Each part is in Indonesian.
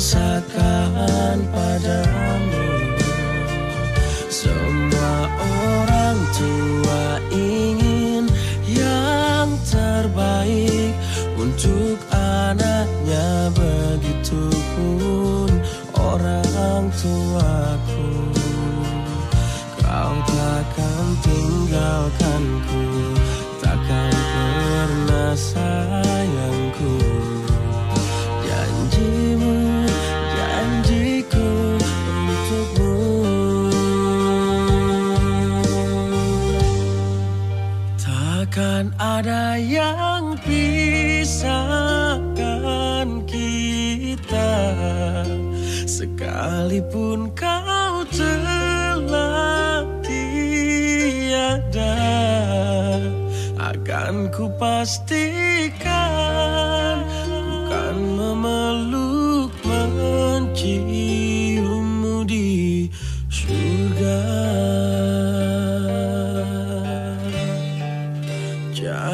Rasakan padamu. Semua orang tua ingin yang terbaik untuk anaknya begitupun orang tuaku. Kau takkan tinggalkanku Takkan pernah Takkan ada yang pisahkan kita. Sekalipun kau telah tiada Akan ku pastikan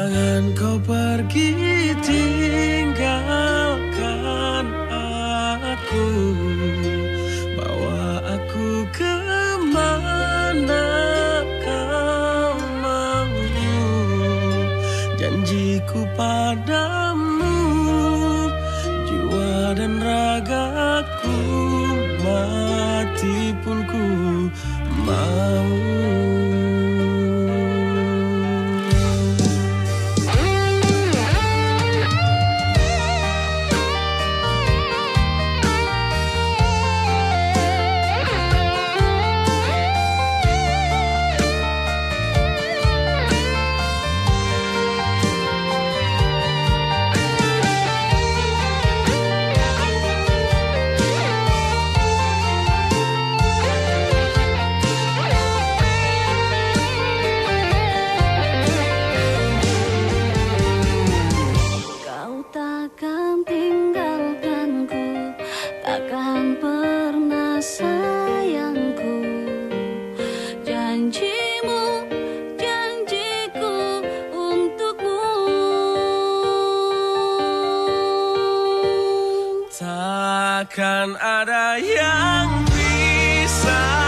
Jangan kau pergi tinggalkan aku. Bawa aku ke mana kau mau? Janjiku padamu Jiwa dan ragaku Mati pun ku mau akan tinggalkanku Takkan pernah sayangku. Janjimu, janjiku untukmu. Takkan ada yang bisa